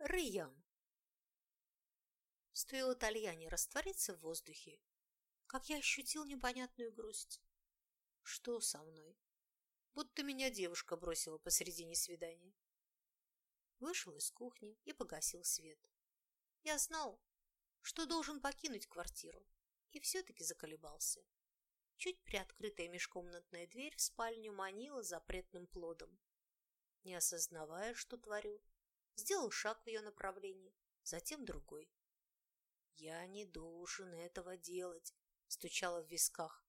Рыям. Стоило Тальяне раствориться в воздухе, как я ощутил непонятную грусть. Что со мной? Будто меня девушка бросила посредине свидания. Вышел из кухни и погасил свет. Я знал, что должен покинуть квартиру, и все-таки заколебался. Чуть приоткрытая межкомнатная дверь в спальню манила запретным плодом. Не осознавая, что творю, сделал шаг в ее направлении, затем другой. «Я не должен этого делать», — стучало в висках,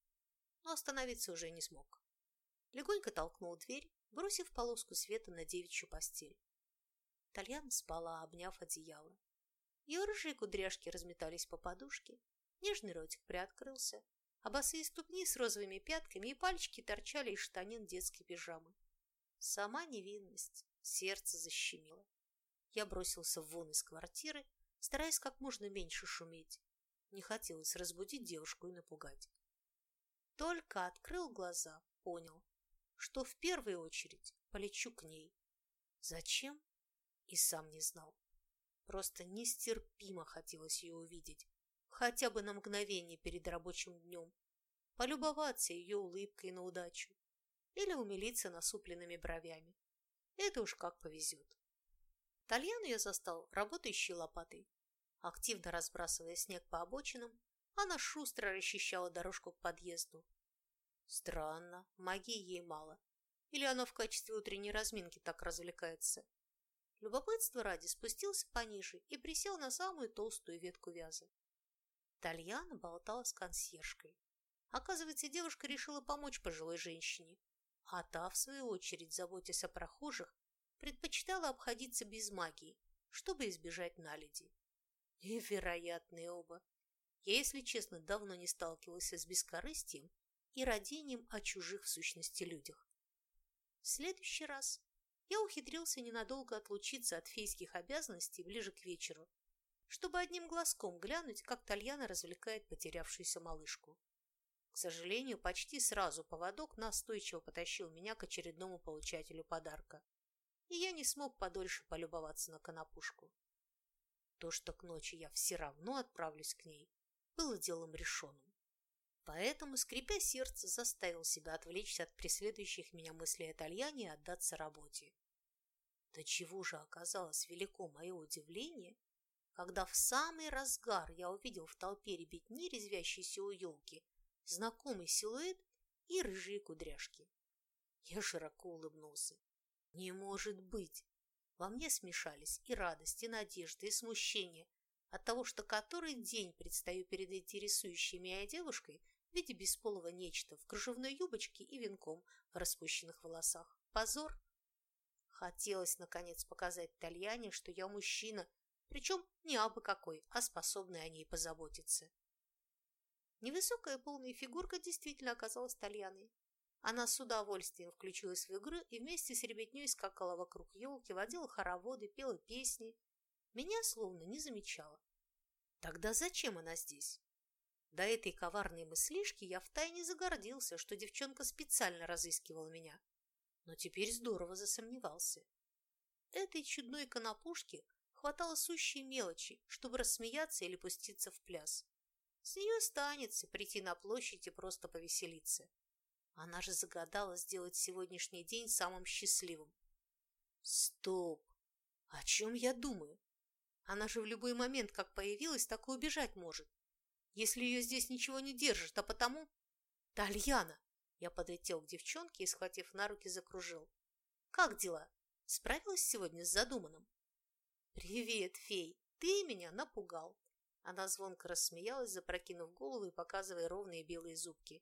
но остановиться уже не смог. Легонько толкнул дверь, бросив полоску света на девичью постель. Тальяна спала, обняв одеяло. Ее рыжие кудряшки разметались по подушке, нежный ротик приоткрылся, а босые ступни с розовыми пятками и пальчики торчали из штанин детской пижамы. Сама невинность, сердце защемило. Я бросился вон из квартиры, стараясь как можно меньше шуметь. Не хотелось разбудить девушку и напугать. Только открыл глаза, понял, что в первую очередь полечу к ней. Зачем? И сам не знал. Просто нестерпимо хотелось ее увидеть, хотя бы на мгновение перед рабочим днем, полюбоваться ее улыбкой на удачу или умилиться насупленными бровями. Это уж как повезет. Тальяну я застал работающей лопатой. Активно разбрасывая снег по обочинам, она шустро расчищала дорожку к подъезду. Странно, магии ей мало. Или она в качестве утренней разминки так развлекается. Любопытство ради спустился пониже и присел на самую толстую ветку вяза. Тальяна болтала с консьержкой. Оказывается, девушка решила помочь пожилой женщине, а та, в свою очередь, заботясь о прохожих, предпочитала обходиться без магии, чтобы избежать наледи. Невероятные оба. Я, если честно, давно не сталкивался с бескорыстием и родением о чужих в сущности людях. В следующий раз я ухитрился ненадолго отлучиться от фейских обязанностей ближе к вечеру, чтобы одним глазком глянуть, как Тальяна развлекает потерявшуюся малышку. К сожалению, почти сразу поводок настойчиво потащил меня к очередному получателю подарка и я не смог подольше полюбоваться на конопушку. То, что к ночи я все равно отправлюсь к ней, было делом решенным. Поэтому, скрипя сердце, заставил себя отвлечься от преследующих меня мыслей о Тальяне и отдаться работе. До чего же оказалось велико мое удивление, когда в самый разгар я увидел в толпе ребятни, резвящейся у елки, знакомый силуэт и рыжие кудряшки. Я широко улыбнулся. Не может быть! Во мне смешались и радость, и надежда, и смущение от того, что который день предстаю перед интересующей меня девушкой в виде бесполого нечто в кружевной юбочке и венком в распущенных волосах. Позор! Хотелось, наконец, показать Тальяне, что я мужчина, причем не абы какой, а способный о ней позаботиться. Невысокая полная фигурка действительно оказалась Тальяной. Она с удовольствием включилась в игру и вместе с ребятней скакала вокруг елки, водила хороводы, пела песни. Меня словно не замечала. Тогда зачем она здесь? До этой коварной мыслишки я втайне загордился, что девчонка специально разыскивала меня. Но теперь здорово засомневался. Этой чудной конопушки хватало сущей мелочи, чтобы рассмеяться или пуститься в пляс. С нее станется прийти на площадь и просто повеселиться. Она же загадала сделать сегодняшний день самым счастливым. Стоп! О чем я думаю? Она же в любой момент, как появилась, так и убежать может. Если ее здесь ничего не держит, а потому... Тальяна! Я подлетел к девчонке и, схватив на руки, закружил. Как дела? Справилась сегодня с задуманным? Привет, фей! Ты меня напугал. Она звонко рассмеялась, запрокинув голову и показывая ровные белые зубки.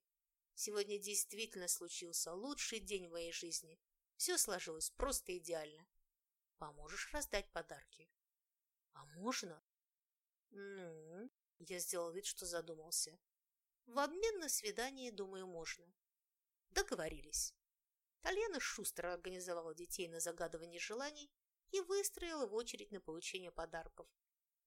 Сегодня действительно случился лучший день в моей жизни. Все сложилось просто идеально. Поможешь раздать подарки? А можно? Ну, я сделал вид, что задумался. В обмен на свидание, думаю, можно. Договорились. Тальяна шустро организовала детей на загадывание желаний и выстроила в очередь на получение подарков.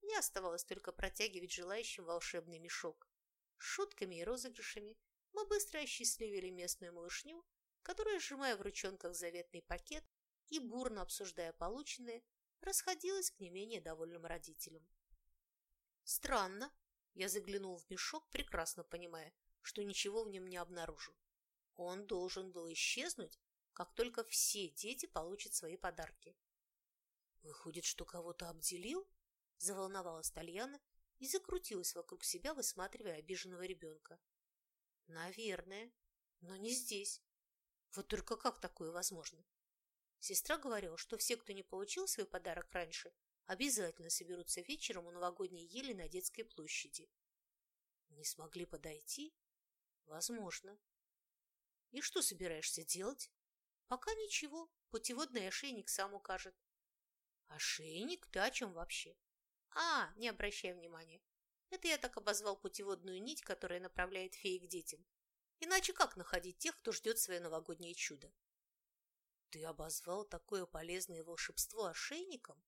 Мне оставалось только протягивать желающим волшебный мешок шутками и розыгрышами, мы быстро осчастливили местную малышню, которая, сжимая в ручонках заветный пакет и бурно обсуждая полученное, расходилась к не менее довольным родителям. Странно, я заглянул в мешок, прекрасно понимая, что ничего в нем не обнаружу. Он должен был исчезнуть, как только все дети получат свои подарки. Выходит, что кого-то обделил? Заволновалась Тальяна и закрутилась вокруг себя, высматривая обиженного ребенка. Наверное, но не здесь. Вот только как такое возможно? Сестра говорила, что все, кто не получил свой подарок раньше, обязательно соберутся вечером у новогодней ели на детской площади. Не смогли подойти? Возможно. И что собираешься делать? Пока ничего, путеводный ошейник сам укажет. Ошейник? Ты о чем вообще? А, не обращай внимания. Это я так обозвал путеводную нить, которая направляет феи к детям. Иначе как находить тех, кто ждет свое новогоднее чудо? Ты обозвал такое полезное волшебство ошейником?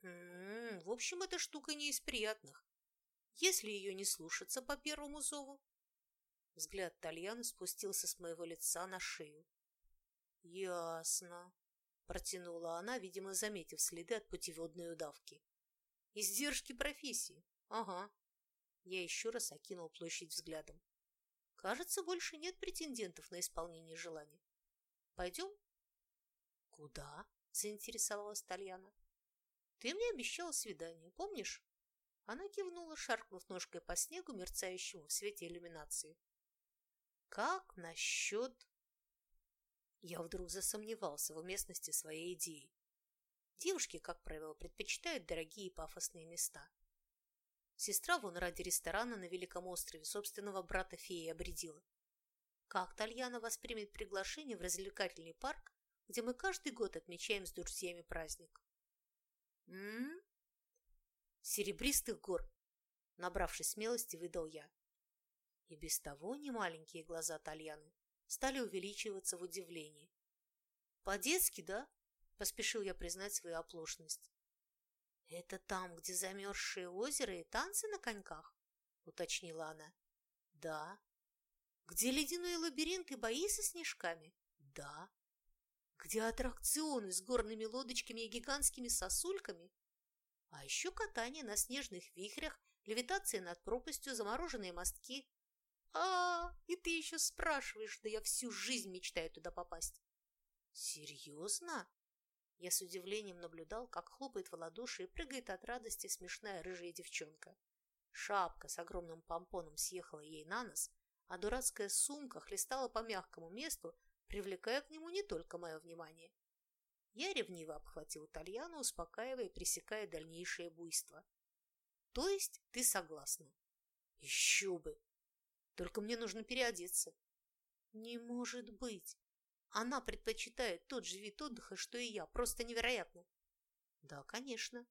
М -м, в общем, эта штука не из приятных. Если ее не слушаться по первому зову. Взгляд Тальяны спустился с моего лица на шею. Ясно, протянула она, видимо, заметив следы от путеводной удавки. Издержки профессии. Ага. Я еще раз окинул площадь взглядом. Кажется, больше нет претендентов на исполнение желаний. Пойдем? Куда? Заинтересовалась Тальяна. Ты мне обещала свидание, помнишь? Она кивнула, шаркнув ножкой по снегу, мерцающему в свете иллюминации. Как насчет... Я вдруг засомневался в уместности своей идеи. Девушки, как правило, предпочитают дорогие пафосные места. Сестра вон ради ресторана на Великом острове собственного брата феи обредила. Как Тальяна воспримет приглашение в развлекательный парк, где мы каждый год отмечаем с друзьями праздник? М? Серебристых гор, набравшись смелости, выдал я. И без того немаленькие глаза Тальяны стали увеличиваться в удивлении. По-детски, да? Поспешил я признать свою оплошность. «Это там, где замерзшее озеро и танцы на коньках?» — уточнила она. «Да». «Где ледяной лабиринт и бои со снежками?» «Да». «Где аттракционы с горными лодочками и гигантскими сосульками?» «А еще катание на снежных вихрях, левитация над пропастью, замороженные мостки». «А, и ты еще спрашиваешь, да я всю жизнь мечтаю туда попасть». «Серьезно?» Я с удивлением наблюдал, как хлопает в ладоши и прыгает от радости смешная рыжая девчонка. Шапка с огромным помпоном съехала ей на нос, а дурацкая сумка хлестала по мягкому месту, привлекая к нему не только мое внимание. Я ревниво обхватил Тальяну, успокаивая и пресекая дальнейшее буйство. То есть ты согласна? Еще бы! Только мне нужно переодеться. Не может быть! Она предпочитает тот же вид отдыха, что и я. Просто невероятно. Да, конечно.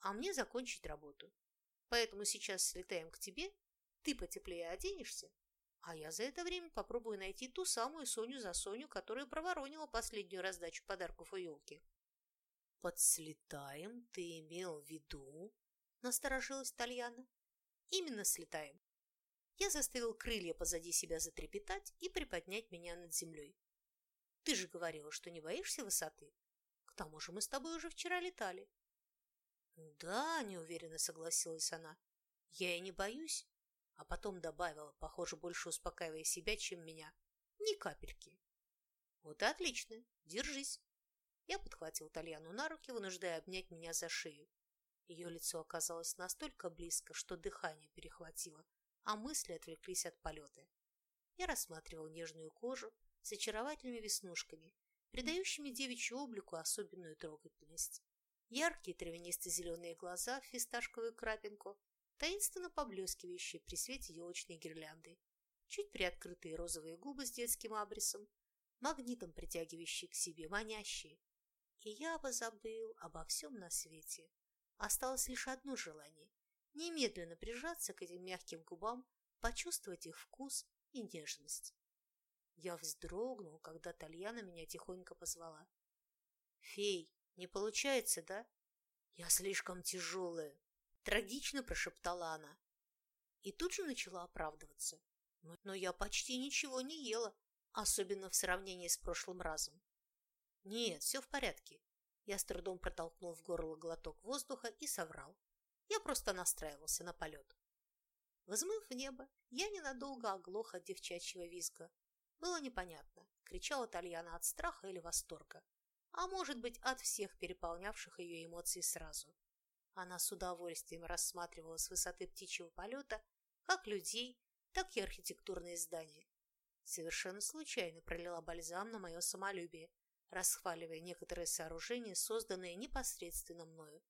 А мне закончить работу. Поэтому сейчас слетаем к тебе, ты потеплее оденешься, а я за это время попробую найти ту самую Соню за Соню, которая проворонила последнюю раздачу подарков у елки. «Подслетаем, ты имел в виду?» – насторожилась Тальяна. «Именно слетаем». Я заставил крылья позади себя затрепетать и приподнять меня над землей. Ты же говорила, что не боишься высоты. К тому же мы с тобой уже вчера летали. Да, неуверенно согласилась она. Я и не боюсь. А потом добавила, похоже, больше успокаивая себя, чем меня. Ни капельки. Вот и отлично. Держись. Я подхватил Тальяну на руки, вынуждая обнять меня за шею. Ее лицо оказалось настолько близко, что дыхание перехватило, а мысли отвлеклись от полета. Я рассматривал нежную кожу, с очаровательными веснушками, придающими девичью облику особенную трогательность. Яркие травянисто-зеленые глаза в фисташковую крапинку, таинственно поблескивающие при свете елочной гирлянды, чуть приоткрытые розовые губы с детским абрисом, магнитом притягивающие к себе, манящие. И я бы забыл обо всем на свете. Осталось лишь одно желание – немедленно прижаться к этим мягким губам, почувствовать их вкус и нежность. Я вздрогнул, когда Тальяна меня тихонько позвала. «Фей, не получается, да?» «Я слишком тяжелая», – трагично прошептала она. И тут же начала оправдываться. «Но я почти ничего не ела, особенно в сравнении с прошлым разом». «Нет, все в порядке. Я с трудом протолкнул в горло глоток воздуха и соврал. Я просто настраивался на полет. Взмыв в небо, я ненадолго оглох от девчачьего визга. Было непонятно, кричала Тальяна от страха или восторга, а может быть от всех переполнявших ее эмоций сразу. Она с удовольствием рассматривала с высоты птичьего полета как людей, так и архитектурные здания. Совершенно случайно пролила бальзам на мое самолюбие, расхваливая некоторые сооружения, созданные непосредственно мною.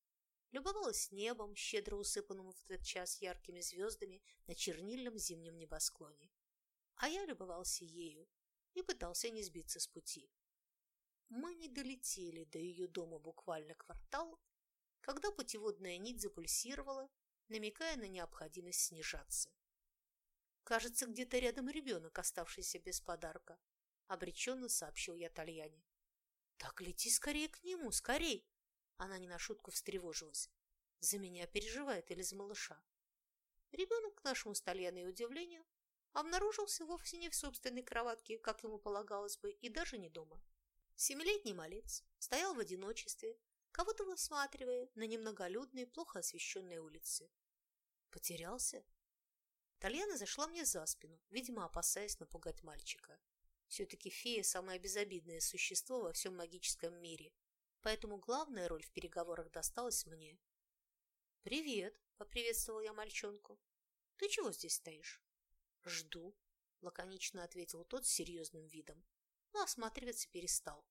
Любовалась небом, щедро усыпанным в этот час яркими звездами на чернильном зимнем небосклоне. А я любовался ею и пытался не сбиться с пути. Мы не долетели до ее дома буквально квартал, когда путеводная нить запульсировала, намекая на необходимость снижаться. «Кажется, где-то рядом ребенок, оставшийся без подарка», — обреченно сообщил я Тальяне. «Так лети скорее к нему, скорей!» Она не на шутку встревожилась. «За меня переживает или за малыша?» Ребенок, к нашему с Тальяной удивлению, обнаружился вовсе не в собственной кроватке, как ему полагалось бы, и даже не дома. Семилетний малец стоял в одиночестве, кого-то высматривая на немноголюдные, плохо освещенные улицы. Потерялся? Тальяна зашла мне за спину, видимо, опасаясь напугать мальчика. Все-таки фея – самое безобидное существо во всем магическом мире, поэтому главная роль в переговорах досталась мне. «Привет!» – поприветствовал я мальчонку. «Ты чего здесь стоишь?» «Жду», – лаконично ответил тот с серьезным видом, но осматриваться перестал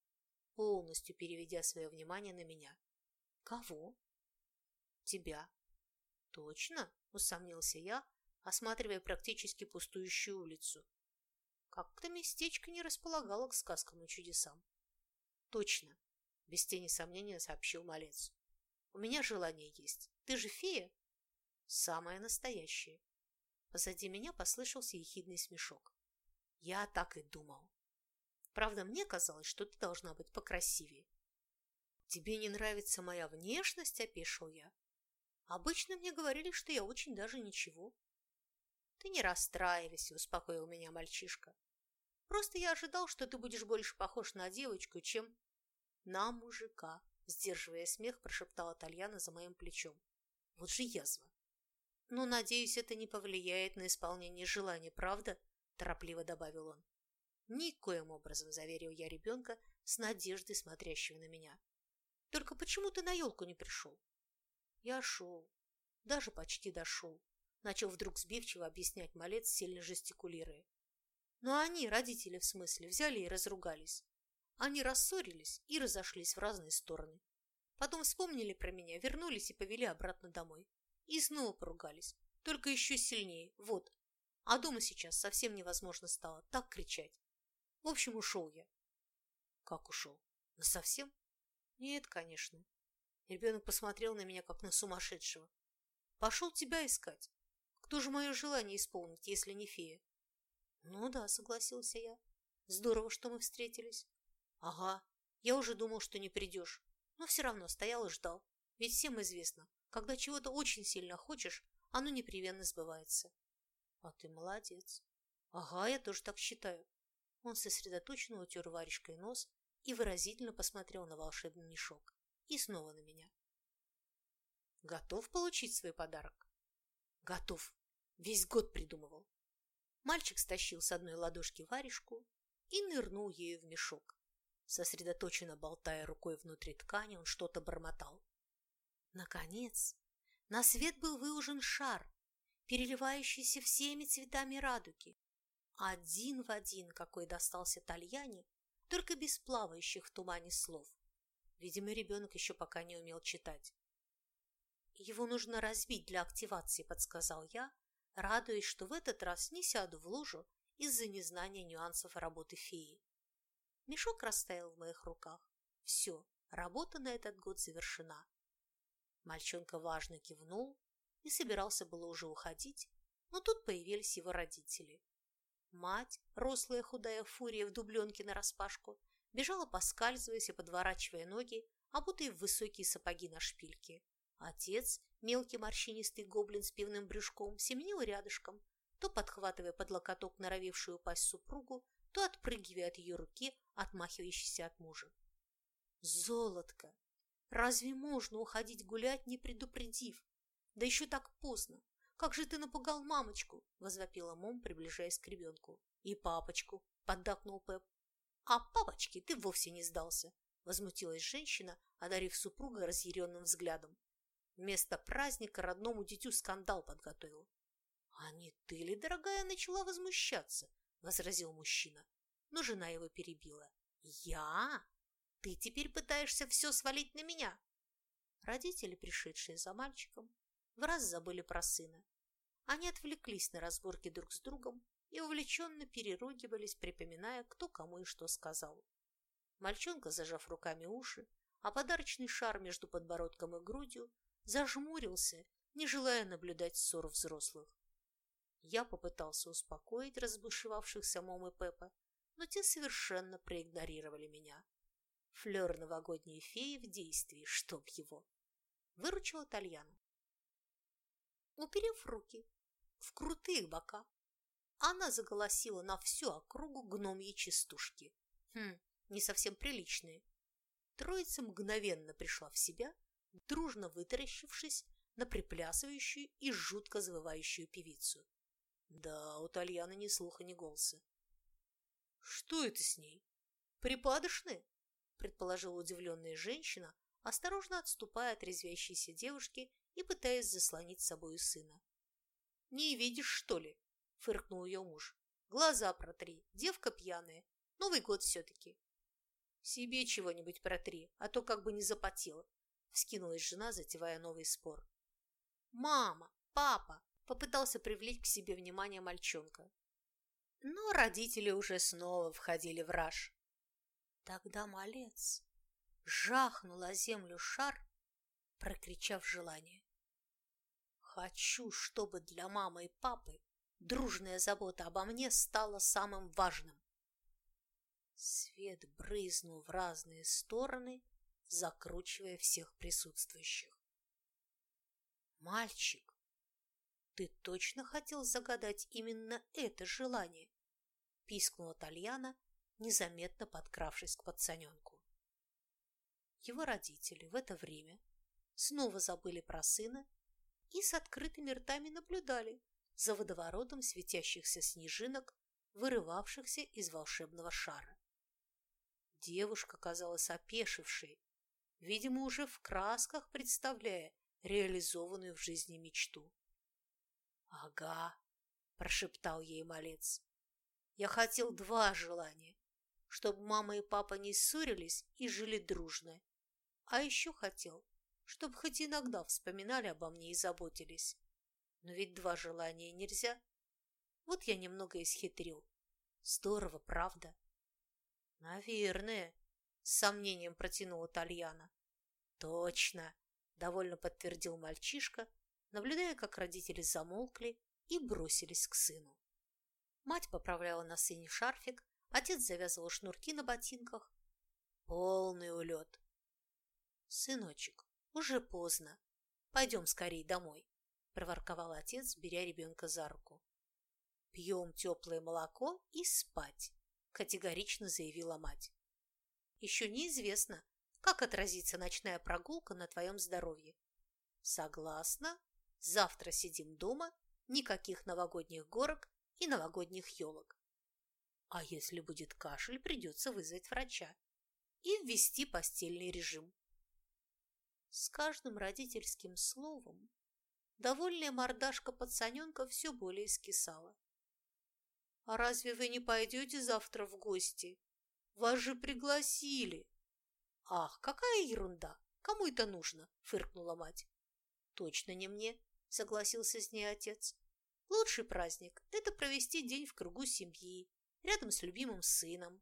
полностью переведя свое внимание на меня. «Кого?» «Тебя». «Точно?» – усомнился я, осматривая практически пустующую улицу. Как-то местечко не располагало к сказкам и чудесам. «Точно!» – без тени сомнения сообщил малец. «У меня желание есть. Ты же фея?» «Самое настоящее». Позади меня послышался ехидный смешок. Я так и думал. Правда, мне казалось, что ты должна быть покрасивее. Тебе не нравится моя внешность, опешил я. Обычно мне говорили, что я очень даже ничего. Ты не расстраивайся, успокоил меня мальчишка. Просто я ожидал, что ты будешь больше похож на девочку, чем на мужика, сдерживая смех, прошептала Тальяна за моим плечом. Вот же язва. Ну, надеюсь, это не повлияет на исполнение желаний, правда? торопливо добавил он. Никоим образом, заверил я ребенка с надеждой, смотрящего на меня. Только почему ты на елку не пришел? Я шел, даже почти дошел. Начал вдруг сбивчиво объяснять малец, сильно жестикулируя. Но они, родители в смысле, взяли и разругались. Они рассорились и разошлись в разные стороны. Потом вспомнили про меня, вернулись и повели обратно домой. И снова поругались, только еще сильнее, вот. А дома сейчас совсем невозможно стало так кричать. В общем, ушел я. Как ушел? совсем? Нет, конечно. Ребенок посмотрел на меня, как на сумасшедшего. Пошел тебя искать. Кто же мое желание исполнить, если не фея? Ну да, согласился я. Здорово, что мы встретились. Ага, я уже думал, что не придешь. Но все равно стоял и ждал. Ведь всем известно, когда чего-то очень сильно хочешь, оно непременно сбывается. А ты молодец. Ага, я тоже так считаю. Он сосредоточенно утер варежкой нос и выразительно посмотрел на волшебный мешок. И снова на меня. Готов получить свой подарок? Готов. Весь год придумывал. Мальчик стащил с одной ладошки варежку и нырнул ею в мешок. Сосредоточенно болтая рукой внутри ткани, он что-то бормотал. Наконец, на свет был выужен шар, переливающийся всеми цветами радуги один в один, какой достался Тальяне, только без плавающих в тумане слов. Видимо, ребенок еще пока не умел читать. «Его нужно разбить для активации», – подсказал я, радуясь, что в этот раз не сяду в лужу из-за незнания нюансов работы феи. Мешок растаял в моих руках. Все, работа на этот год завершена. Мальчонка важно кивнул и собирался было уже уходить, но тут появились его родители. Мать, рослая худая фурия в дубленке нараспашку, бежала поскальзываясь и подворачивая ноги, обутые в высокие сапоги на шпильке. Отец, мелкий морщинистый гоблин с пивным брюшком, семенил рядышком, то подхватывая под локоток норовевшую упасть супругу, то отпрыгивая от ее руки, отмахивающейся от мужа. «Золотко! Разве можно уходить гулять, не предупредив? Да еще так поздно. Как же ты напугал мамочку? Возвопила Мом, приближаясь к ребенку. И папочку, поддакнул Пеп. А папочке ты вовсе не сдался, возмутилась женщина, одарив супруга разъяренным взглядом. Вместо праздника родному дитю скандал подготовил. «А не ты ли, дорогая, начала возмущаться?» – возразил мужчина. Но жена его перебила. «Я? Ты теперь пытаешься все свалить на меня?» Родители, пришедшие за мальчиком, в раз забыли про сына. Они отвлеклись на разборки друг с другом и увлеченно переругивались, припоминая, кто кому и что сказал. Мальчонка, зажав руками уши, а подарочный шар между подбородком и грудью, зажмурился, не желая наблюдать ссор взрослых. Я попытался успокоить разбушевавшихся Мом и Пеппа, но те совершенно проигнорировали меня. Флёр новогодней феи в действии, чтоб его. Выручила Тальяна. Уперев руки в крутые бока, она заголосила на всю округу гномьи частушки. Хм, не совсем приличные. Троица мгновенно пришла в себя, дружно вытаращившись на приплясывающую и жутко завывающую певицу. Да, у Тальяны ни слуха, ни голоса. «Что это с ней? Припадочные?» Предположила удивленная женщина, осторожно отступая от резвящейся девушки и пытаясь заслонить с собой сына. «Не видишь, что ли?» – фыркнул ее муж. «Глаза протри, девка пьяная. Новый год все-таки». «Себе чего-нибудь протри, а то как бы не запотела», – вскинулась жена, затевая новый спор. «Мама! Папа!» – попытался привлечь к себе внимание мальчонка. Но родители уже снова входили в раж. Тогда малец жахнул о землю шар, прокричав желание. Хочу, чтобы для мамы и папы дружная забота обо мне стала самым важным. Свет брызнул в разные стороны, закручивая всех присутствующих. «Мальчик, ты точно хотел загадать именно это желание?» – пискнула Тальяна, незаметно подкравшись к пацаненку. Его родители в это время снова забыли про сына и с открытыми ртами наблюдали за водоворотом светящихся снежинок, вырывавшихся из волшебного шара. Девушка казалась опешившей, видимо, уже в красках представляя реализованную в жизни мечту. «Ага», – прошептал ей малец, – «я хотел два желания, чтобы мама и папа не ссорились и жили дружно, а еще хотел, чтобы хоть иногда вспоминали обо мне и заботились. Но ведь два желания нельзя. Вот я немного исхитрил. Здорово, правда? Наверное, с сомнением протянула Тальяна. Точно, довольно подтвердил мальчишка, наблюдая, как родители замолкли и бросились к сыну. Мать поправляла на сыне шарфик, отец завязывал шнурки на ботинках. Полный улет. Сыночек, уже поздно. Пойдем скорей домой, проворковал отец, беря ребенка за руку. Пьем теплое молоко и спать, категорично заявила мать. Еще неизвестно, как отразится ночная прогулка на твоем здоровье. Согласна. Завтра сидим дома, никаких новогодних горок и новогодних елок. А если будет кашель, придется вызвать врача и ввести постельный режим. С каждым родительским словом довольная мордашка пацаненка все более скисала. «А разве вы не пойдете завтра в гости? Вас же пригласили!» «Ах, какая ерунда! Кому это нужно?» – фыркнула мать. «Точно не мне», – согласился с ней отец. «Лучший праздник – это провести день в кругу семьи, рядом с любимым сыном».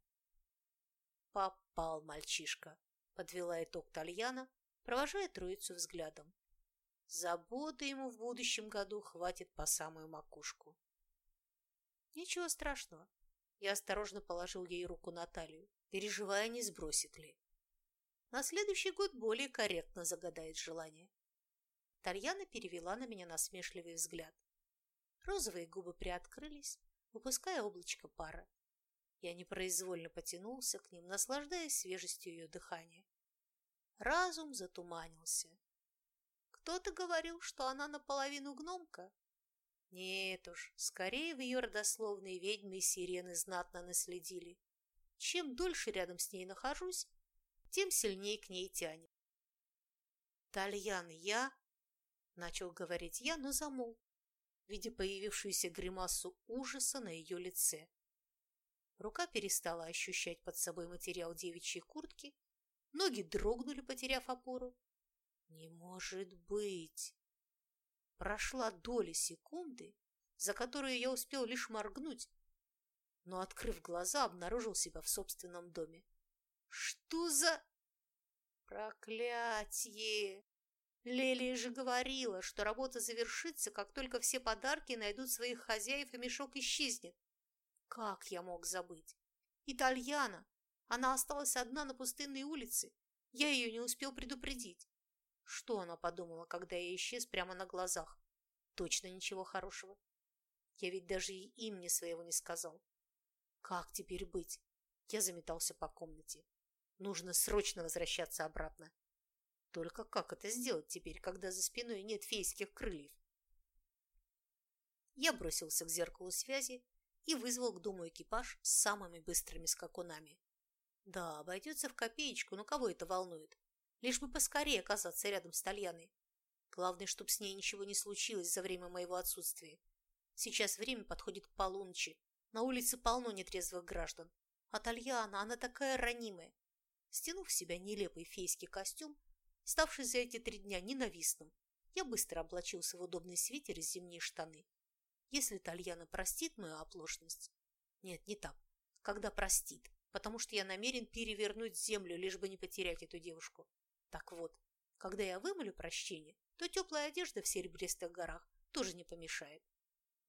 «Попал мальчишка», – подвела итог Тальяна, провожая троицу взглядом. Заботы ему в будущем году хватит по самую макушку. Ничего страшного. Я осторожно положил ей руку на талию, переживая, не сбросит ли. На следующий год более корректно загадает желание. Тарьяна перевела на меня насмешливый взгляд. Розовые губы приоткрылись, выпуская облачко пара. Я непроизвольно потянулся к ним, наслаждаясь свежестью ее дыхания. Разум затуманился. Кто-то говорил, что она наполовину гномка. Нет уж, скорее в ее родословные ведьмы и сирены знатно наследили. Чем дольше рядом с ней нахожусь, тем сильнее к ней тянет. «Тальян, я...» — начал говорить я, но замолк, видя появившуюся гримасу ужаса на ее лице. Рука перестала ощущать под собой материал девичьей куртки, ноги дрогнули, потеряв опору. Не может быть! Прошла доля секунды, за которую я успел лишь моргнуть, но, открыв глаза, обнаружил себя в собственном доме. Что за... Проклятье! Лелия же говорила, что работа завершится, как только все подарки найдут своих хозяев и мешок исчезнет. Как я мог забыть? Итальяна! Она осталась одна на пустынной улице. Я ее не успел предупредить. Что она подумала, когда я исчез прямо на глазах? Точно ничего хорошего. Я ведь даже и имени своего не сказал. Как теперь быть? Я заметался по комнате. Нужно срочно возвращаться обратно. Только как это сделать теперь, когда за спиной нет фейских крыльев? Я бросился к зеркалу связи и вызвал к дому экипаж с самыми быстрыми скакунами. Да, обойдется в копеечку, но кого это волнует? Лишь бы поскорее оказаться рядом с Тальяной. Главное, чтобы с ней ничего не случилось за время моего отсутствия. Сейчас время подходит к полуночи. На улице полно нетрезвых граждан. А Тальяна, она такая ранимая. Стянув в себя нелепый фейский костюм, ставший за эти три дня ненавистным, я быстро облачился в удобный свитер и зимние штаны. Если Тальяна простит мою оплошность... Нет, не так. Когда простит, потому что я намерен перевернуть землю, лишь бы не потерять эту девушку. Так вот, когда я вымолю прощение, то теплая одежда в серебристых горах тоже не помешает.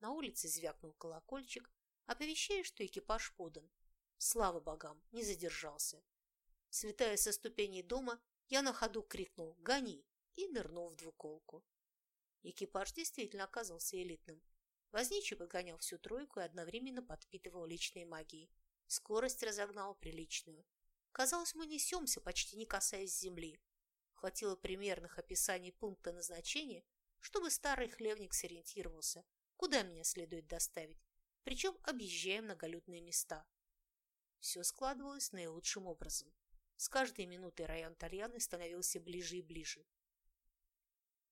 На улице звякнул колокольчик, оповещая, что экипаж подан. Слава богам, не задержался. Слетая со ступеней дома, я на ходу крикнул «Гони!» и нырнул в двуколку. Экипаж действительно оказался элитным. Возничий подгонял всю тройку и одновременно подпитывал личной магией. Скорость разогнал приличную. Казалось, мы несемся, почти не касаясь земли. Хватило примерных описаний пункта назначения, чтобы старый хлевник сориентировался, куда меня следует доставить, причем объезжая многолюдные места. Все складывалось наилучшим образом. С каждой минутой район Тальяны становился ближе и ближе.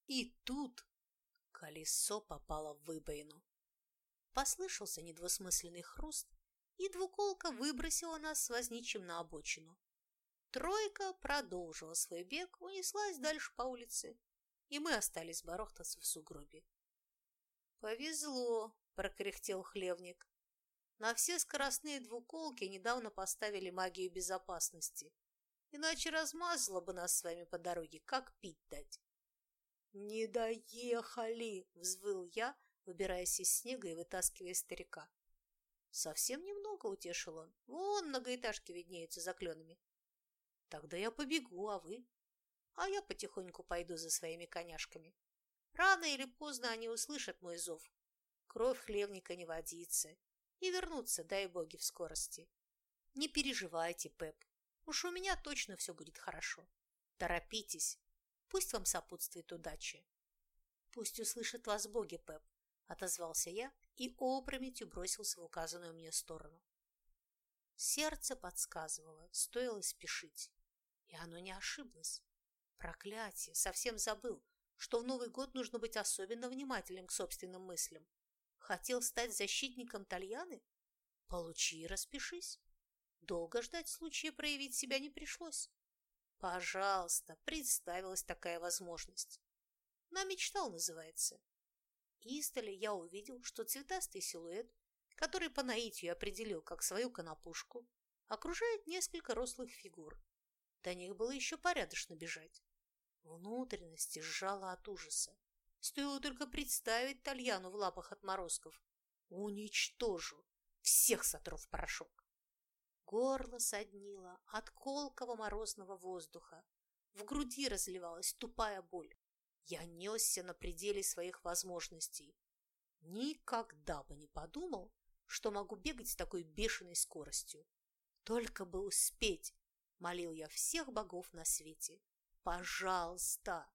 И тут колесо попало в выбоину. Послышался недвусмысленный хруст, и двуколка выбросила нас с возничим на обочину. Тройка продолжила свой бег, унеслась дальше по улице, и мы остались барахтаться в сугробе. «Повезло!» – прокряхтел хлевник. «На все скоростные двуколки недавно поставили магию безопасности иначе размазала бы нас с вами по дороге, как пить дать. «Не доехали!» – взвыл я, выбираясь из снега и вытаскивая старика. «Совсем немного», – утешил он. «Вон многоэтажки виднеются за кленами». «Тогда я побегу, а вы?» «А я потихоньку пойду за своими коняшками. Рано или поздно они услышат мой зов. Кровь хлевника не водится. И вернутся, дай боги, в скорости. Не переживайте, Пеп. Уж у меня точно все будет хорошо. Торопитесь. Пусть вам сопутствует удача. Пусть услышат вас боги, Пеп, отозвался я и опрометью бросился в указанную мне сторону. Сердце подсказывало, стоило спешить. И оно не ошиблось. Проклятие, совсем забыл, что в Новый год нужно быть особенно внимательным к собственным мыслям. Хотел стать защитником Тальяны? Получи и распишись. Долго ждать случая проявить себя не пришлось. Пожалуйста, представилась такая возможность. Намечтал, называется. Истоли я увидел, что цветастый силуэт, который по наитию определил как свою конопушку, окружает несколько рослых фигур. До них было еще порядочно бежать. Внутренности сжало от ужаса. Стоило только представить Тальяну в лапах отморозков. Уничтожу. Всех сотру в порошок. Горло соднило от колкого морозного воздуха. В груди разливалась тупая боль. Я несся на пределе своих возможностей. Никогда бы не подумал, что могу бегать с такой бешеной скоростью. Только бы успеть, молил я всех богов на свете. Пожалуйста,